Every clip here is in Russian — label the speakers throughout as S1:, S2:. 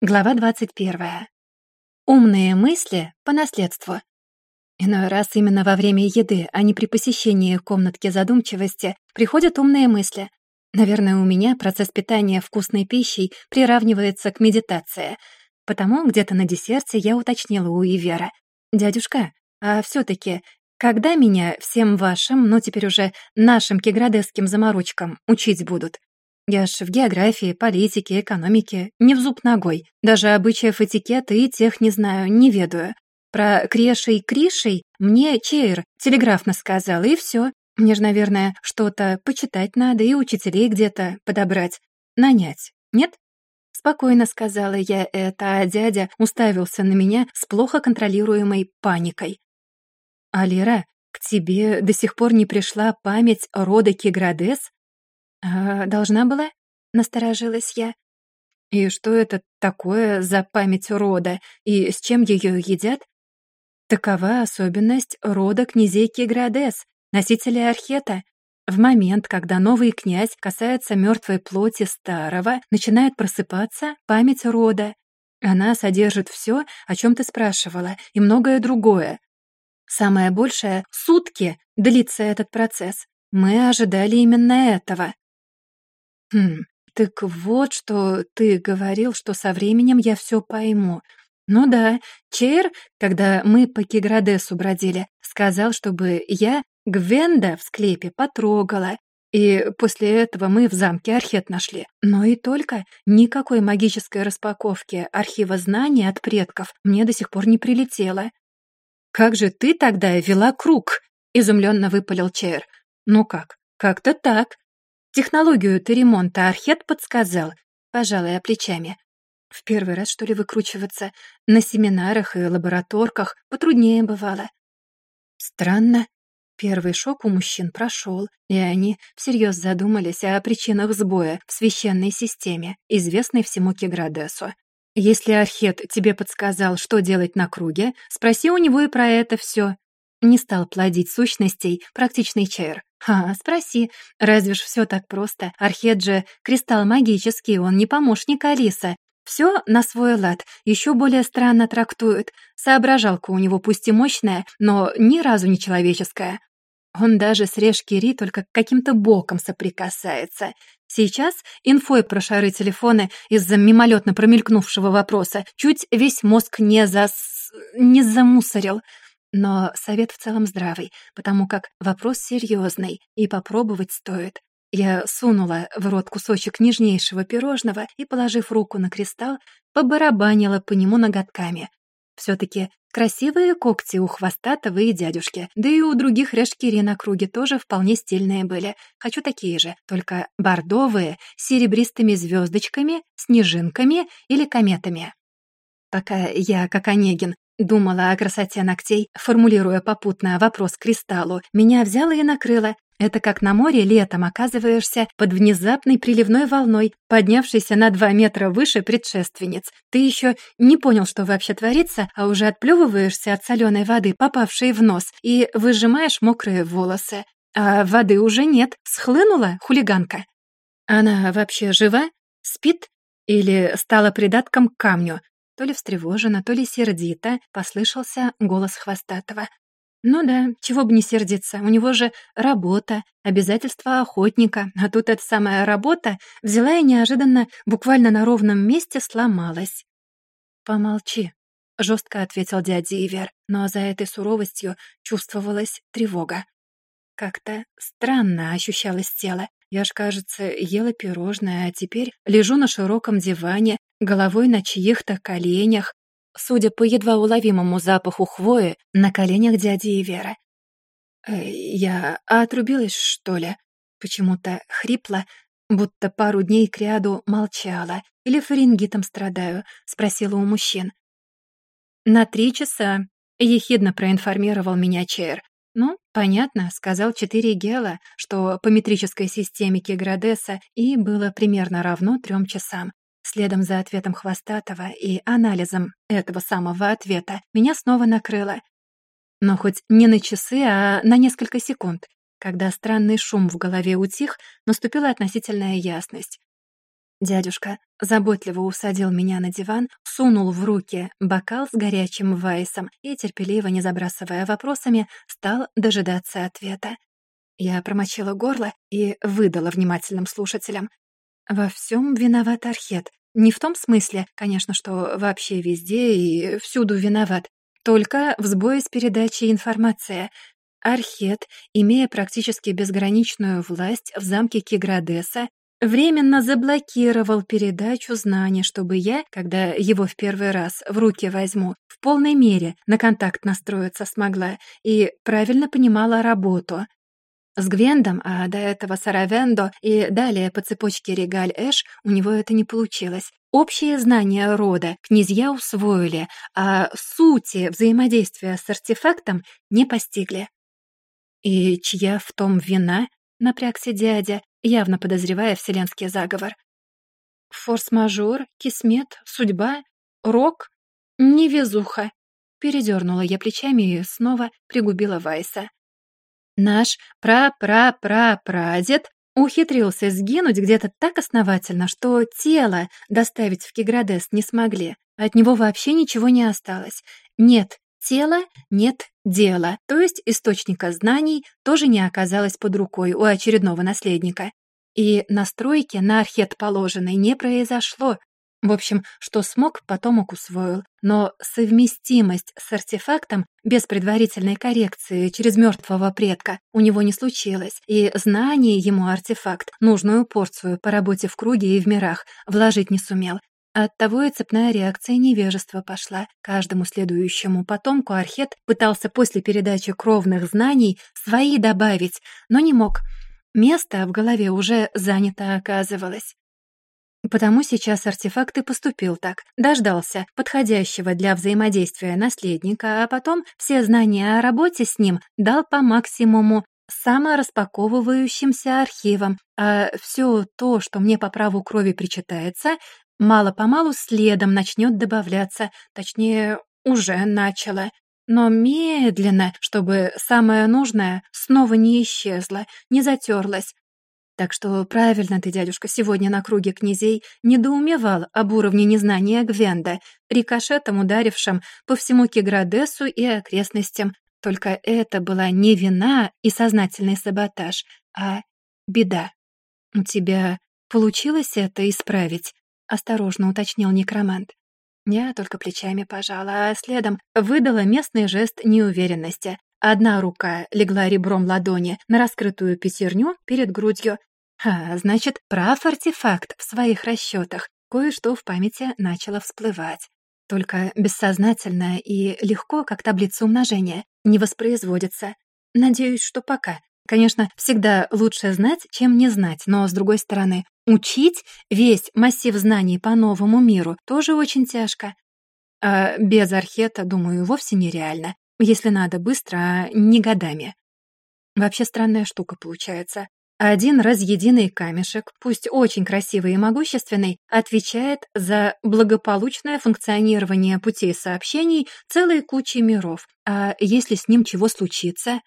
S1: Глава 21. Умные мысли по наследству. Иной раз именно во время еды, а не при посещении комнатки задумчивости, приходят умные мысли. Наверное, у меня процесс питания вкусной пищей приравнивается к медитации. Потому где-то на десерте я уточнила у Ивера. «Дядюшка, а все таки когда меня всем вашим, ну теперь уже нашим кеградесским заморочкам учить будут?» Я ж в географии, политике, экономике не в зуб ногой. Даже обычаев этикета и тех не знаю, не ведаю. Про крешей кришей мне Чейр телеграфно сказал, и все. Мне же, наверное, что-то почитать надо и учителей где-то подобрать, нанять. Нет? Спокойно сказала я это, а дядя уставился на меня с плохо контролируемой паникой. «Алира, к тебе до сих пор не пришла память рода Киградес?» «А должна была?» — насторожилась я. «И что это такое за память рода, и с чем ее едят?» Такова особенность рода князей Киградес, носителей архета. В момент, когда новый князь касается мертвой плоти старого, начинает просыпаться память рода. Она содержит все, о чем ты спрашивала, и многое другое. Самое большее — сутки длится этот процесс. Мы ожидали именно этого. «Хм, так вот, что ты говорил, что со временем я все пойму. Ну да, Чейр, когда мы по Киградесу бродили, сказал, чтобы я Гвенда в склепе потрогала, и после этого мы в замке архет нашли. Но и только никакой магической распаковки архива знаний от предков мне до сих пор не прилетело. «Как же ты тогда вела круг?» — изумленно выпалил Чейр. «Ну как? Как-то так. Технологию ты ремонта Архет подсказал, пожалуй, плечами. В первый раз, что ли, выкручиваться? На семинарах и лабораторках потруднее бывало. Странно. Первый шок у мужчин прошел, и они всерьез задумались о причинах сбоя в священной системе, известной всему Кеградесу. Если Архет тебе подсказал, что делать на круге, спроси у него и про это все. Не стал плодить сущностей практичный Чейр. «А, спроси. Разве ж все так просто? Архет же кристалл магический, он не помощник Алиса. Все на свой лад, еще более странно трактует. Соображалка у него пусть и мощная, но ни разу не человеческая. Он даже с Решкири только каким-то боком соприкасается. Сейчас инфой про шары телефона из-за мимолетно промелькнувшего вопроса чуть весь мозг не зас... не замусорил. Но совет в целом здравый, потому как вопрос серьезный, и попробовать стоит. Я сунула в рот кусочек нежнейшего пирожного и, положив руку на кристалл, побарабанила по нему ноготками. все таки красивые когти у хвостатого и дядюшки, да и у других решкири на круге тоже вполне стильные были. Хочу такие же, только бордовые, с серебристыми звездочками, снежинками или кометами. Пока я, как Онегин, Думала о красоте ногтей, формулируя попутно вопрос кристаллу. Меня взяло и накрыло. Это как на море летом оказываешься под внезапной приливной волной, поднявшейся на два метра выше предшественниц. Ты еще не понял, что вообще творится, а уже отплевываешься от соленой воды, попавшей в нос, и выжимаешь мокрые волосы. А воды уже нет, схлынула хулиганка. Она вообще жива? Спит? Или стала придатком к камню? То ли встревоженно, то ли сердито послышался голос Хвостатого. «Ну да, чего бы не сердиться, у него же работа, обязательства охотника, а тут эта самая работа взяла и неожиданно буквально на ровном месте сломалась». «Помолчи», — жестко ответил дядя Ивер, но за этой суровостью чувствовалась тревога. Как-то странно ощущалось тело. Я ж, кажется, ела пирожное, а теперь лежу на широком диване, головой на чьих-то коленях, судя по едва уловимому запаху хвои, на коленях дяди и Веры. Э, я отрубилась, что ли? Почему-то хрипло, будто пару дней кряду молчала. Или фарингитом страдаю, спросила у мужчин. На три часа, ехидно проинформировал меня Чейр. Ну, понятно, сказал четыре гела, что по метрической системе Кеградеса и было примерно равно трем часам. Следом за ответом Хвостатого и анализом этого самого ответа меня снова накрыло. Но хоть не на часы, а на несколько секунд. Когда странный шум в голове утих, наступила относительная ясность. «Дядюшка, заботливо усадил меня на диван, сунул в руки бокал с горячим вайсом и, терпеливо не забрасывая вопросами, стал дожидаться ответа. Я промочила горло и выдала внимательным слушателям. Во всем виноват Архет. Не в том смысле, конечно, что вообще везде и всюду виноват. Только в сбое с передачей информации. Архет, имея практически безграничную власть в замке Киградеса, временно заблокировал передачу знаний, чтобы я, когда его в первый раз в руки возьму, в полной мере на контакт настроиться смогла и правильно понимала работу. С Гвендом, а до этого с Аравендо и далее по цепочке Регаль-Эш у него это не получилось. Общие знания рода князья усвоили, а сути взаимодействия с артефактом не постигли. «И чья в том вина?» — напрягся дядя, явно подозревая вселенский заговор. «Форс-мажор, кисмет, судьба, рок, невезуха». Передернула я плечами и снова пригубила Вайса. Наш пра-пра-пра-прадед ухитрился сгинуть где-то так основательно, что тело доставить в Киградес не смогли. От него вообще ничего не осталось. Нет тела, нет дела, то есть источника знаний тоже не оказалось под рукой у очередного наследника. И настройки на архет положенной не произошло, в общем, что смог, потомок усвоил. Но совместимость с артефактом без предварительной коррекции через мертвого предка у него не случилось, и знание ему артефакт, нужную порцию по работе в круге и в мирах, вложить не сумел. Оттого и цепная реакция невежества пошла. Каждому следующему потомку Архет пытался после передачи кровных знаний свои добавить, но не мог. Место в голове уже занято оказывалось. Потому сейчас артефакт и поступил так. Дождался подходящего для взаимодействия наследника, а потом все знания о работе с ним дал по максимуму самораспаковывающимся архивам, а все то, что мне по праву крови причитается, мало-помалу следом начнет добавляться, точнее, уже начало. Но медленно, чтобы самое нужное снова не исчезло, не затерлось, так что правильно ты, дядюшка, сегодня на круге князей недоумевал об уровне незнания Гвенда, рикошетом ударившим по всему Киградесу и окрестностям. Только это была не вина и сознательный саботаж, а беда. «У тебя получилось это исправить?» — осторожно уточнил некромант. Я только плечами пожала, а следом выдала местный жест неуверенности. Одна рука легла ребром ладони на раскрытую пятерню перед грудью, а, значит, прав артефакт в своих расчетах. Кое-что в памяти начало всплывать. Только бессознательно и легко, как таблица умножения, не воспроизводится. Надеюсь, что пока. Конечно, всегда лучше знать, чем не знать, но, с другой стороны, учить весь массив знаний по новому миру тоже очень тяжко. А без архета, думаю, вовсе нереально. Если надо быстро, а не годами. Вообще странная штука получается. Один разъединый камешек, пусть очень красивый и могущественный, отвечает за благополучное функционирование путей сообщений целой кучи миров. А если с ним чего случится?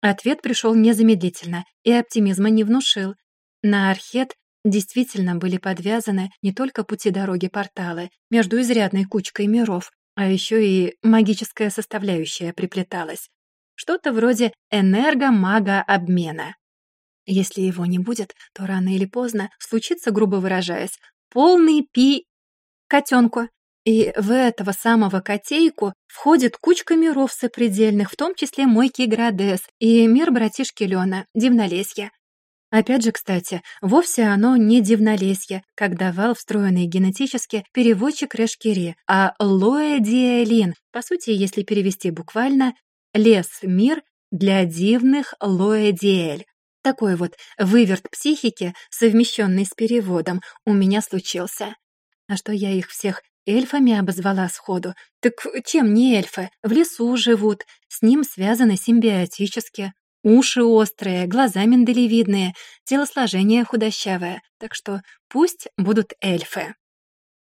S1: Ответ пришел незамедлительно и оптимизма не внушил. На Архет действительно были подвязаны не только пути дороги порталы между изрядной кучкой миров, а еще и магическая составляющая приплеталась. Что-то вроде энергомага-обмена. Если его не будет, то рано или поздно случится, грубо выражаясь, полный пи котенку. И в этого самого котейку входит кучка миров сопредельных, в том числе мой Киградес и мир братишки Лена, Дивнолесье. Опять же, кстати, вовсе оно не дивнолесье, как давал встроенный генетически переводчик Решкири, а лоэдиэлин, по сути, если перевести буквально, лес-мир для дивных лоэдиэль. Такой вот выверт психики, совмещенный с переводом, у меня случился. А что я их всех эльфами обозвала сходу? Так чем не эльфы? В лесу живут, с ним связаны симбиотически. Уши острые, глаза миндалевидные, телосложение худощавое. Так что пусть будут эльфы.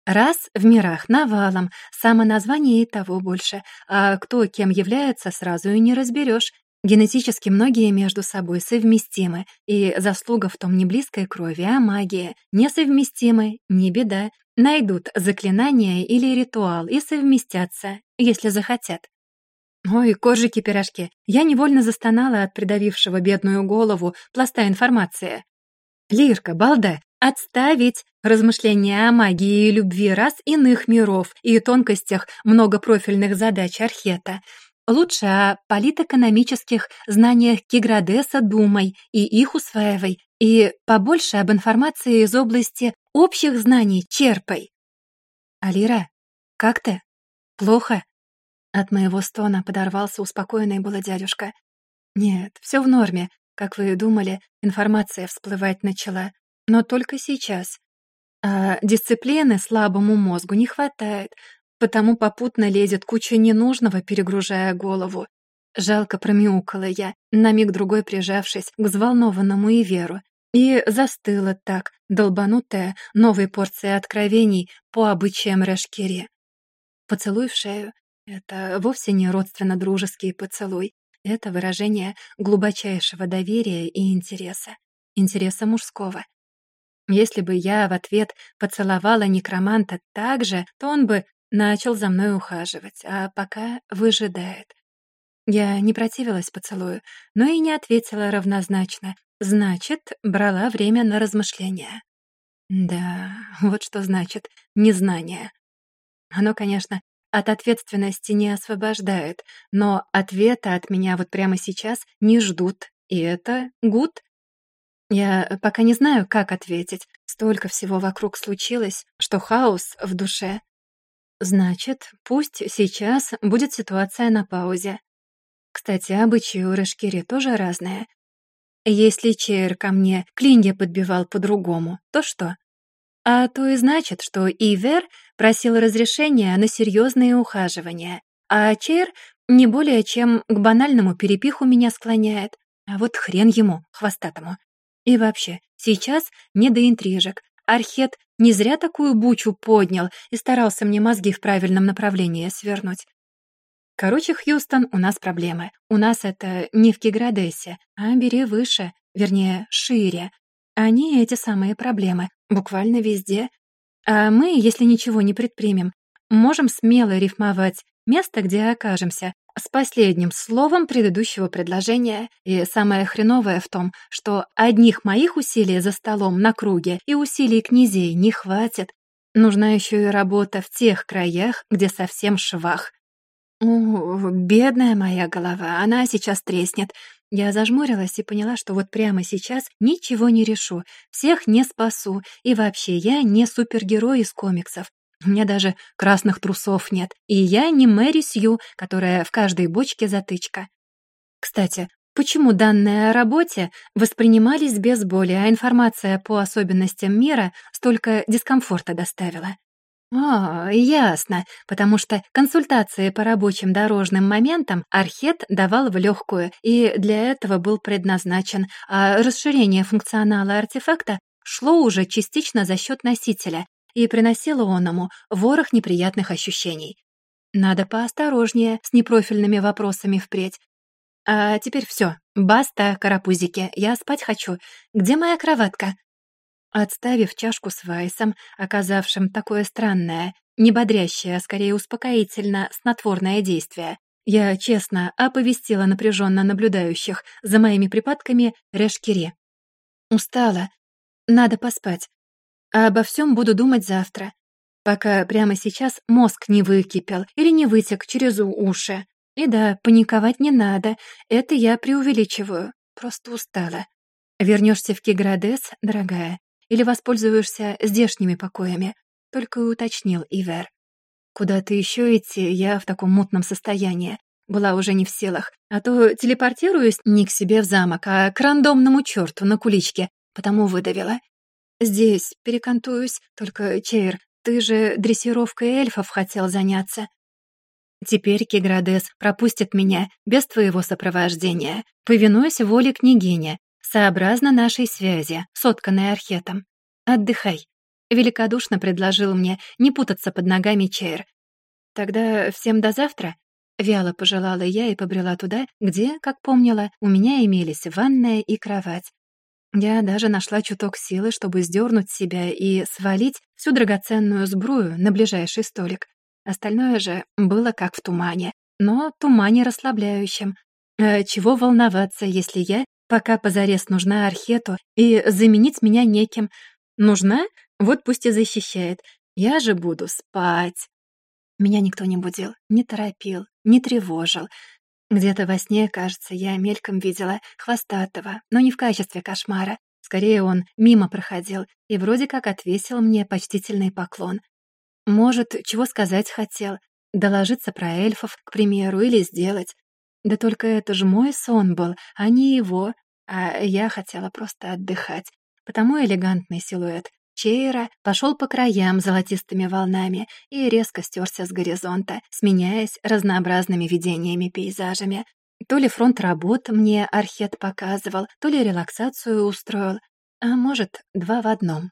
S1: Раз в мирах навалом, само название и того больше, а кто кем является, сразу и не разберешь. Генетически многие между собой совместимы, и заслуга в том не близкой крови, а магия. Несовместимы — не беда. Найдут заклинание или ритуал и совместятся, если захотят. Ой, коржики-пирожки, я невольно застонала от придавившего бедную голову пласта информации. Лирка, балда, отставить размышления о магии и любви раз иных миров и тонкостях многопрофильных задач Архета. Лучше о политэкономических знаниях Киградеса думай и их усваивай, и побольше об информации из области общих знаний черпай. Алира, как ты? Плохо? От моего стона подорвался успокоенный было дядюшка. «Нет, все в норме. Как вы и думали, информация всплывать начала. Но только сейчас. А дисциплины слабому мозгу не хватает, потому попутно лезет куча ненужного, перегружая голову. Жалко промяукала я, на миг-другой прижавшись к взволнованному Иверу, и застыла так, долбанутая новой порцией откровений по обычаям Рашкири. Поцелуй в шею, это вовсе не родственно-дружеский поцелуй. Это выражение глубочайшего доверия и интереса. Интереса мужского. Если бы я в ответ поцеловала некроманта так же, то он бы начал за мной ухаживать, а пока выжидает. Я не противилась поцелую, но и не ответила равнозначно. Значит, брала время на размышления. Да, вот что значит незнание. Оно, конечно, от ответственности не освобождает, но ответа от меня вот прямо сейчас не ждут, и это гуд. Я пока не знаю, как ответить. Столько всего вокруг случилось, что хаос в душе. Значит, пусть сейчас будет ситуация на паузе. Кстати, обычаи у Рашкири тоже разные. Если Чейр ко мне клинья подбивал по-другому, то что? А то и значит, что Ивер просил разрешения на серьезные ухаживания, а Чейр не более чем к банальному перепиху меня склоняет. А вот хрен ему, хвостатому. И вообще, сейчас не до интрижек. Архет не зря такую бучу поднял и старался мне мозги в правильном направлении свернуть. Короче, Хьюстон, у нас проблемы. У нас это не в Киградесе, а бери выше, вернее, шире. Они, эти самые проблемы, буквально везде. А мы, если ничего не предпримем, можем смело рифмовать место, где окажемся, с последним словом предыдущего предложения. И самое хреновое в том, что одних моих усилий за столом на круге и усилий князей не хватит. Нужна еще и работа в тех краях, где совсем швах. О, бедная моя голова, она сейчас треснет. Я зажмурилась и поняла, что вот прямо сейчас ничего не решу, всех не спасу, и вообще я не супергерой из комиксов. У меня даже красных трусов нет, и я не Мэри Сью, которая в каждой бочке затычка. Кстати, почему данные о работе воспринимались без боли, а информация по особенностям мира столько дискомфорта доставила? «О, ясно, потому что консультации по рабочим дорожным моментам Архет давал в легкую и для этого был предназначен, а расширение функционала артефакта шло уже частично за счет носителя и приносило он ему ворох неприятных ощущений. Надо поосторожнее с непрофильными вопросами впредь. А теперь все, баста, карапузики, я спать хочу. Где моя кроватка? Отставив чашку с вайсом, оказавшим такое странное, не бодрящее, а скорее успокоительно снотворное действие, я честно оповестила напряженно наблюдающих за моими припадками Решкире. Устала. Надо поспать. А обо всем буду думать завтра. Пока прямо сейчас мозг не выкипел или не вытек через уши. И да, паниковать не надо, это я преувеличиваю, просто устала. Вернешься в Киградес, дорогая, или воспользуешься здешними покоями?» Только уточнил Ивер. «Куда-то еще идти, я в таком мутном состоянии. Была уже не в силах. А то телепортируюсь не к себе в замок, а к рандомному черту на куличке, потому выдавила. Здесь перекантуюсь, только, Чейр, ты же дрессировкой эльфов хотел заняться. Теперь Киградес пропустит меня без твоего сопровождения. Повинуясь воле княгини, сообразно нашей связи, сотканной архетом. Отдыхай. Великодушно предложил мне не путаться под ногами Чейр. Тогда всем до завтра. Вяло пожелала я и побрела туда, где, как помнила, у меня имелись ванная и кровать. Я даже нашла чуток силы, чтобы сдернуть себя и свалить всю драгоценную сбрую на ближайший столик. Остальное же было как в тумане, но тумане расслабляющем. А чего волноваться, если я пока позарез нужна Архету и заменить меня неким? Нужна? Вот пусть и защищает. Я же буду спать. Меня никто не будил, не торопил, не тревожил. Где-то во сне, кажется, я мельком видела хвостатого, но не в качестве кошмара. Скорее, он мимо проходил и вроде как отвесил мне почтительный поклон. Может, чего сказать хотел, доложиться про эльфов, к примеру, или сделать. Да только это же мой сон был, а не его, а я хотела просто отдыхать. Потому элегантный силуэт Чейра пошел по краям золотистыми волнами и резко стерся с горизонта, сменяясь разнообразными видениями-пейзажами. То ли фронт работ мне Архет показывал, то ли релаксацию устроил, а может, два в одном.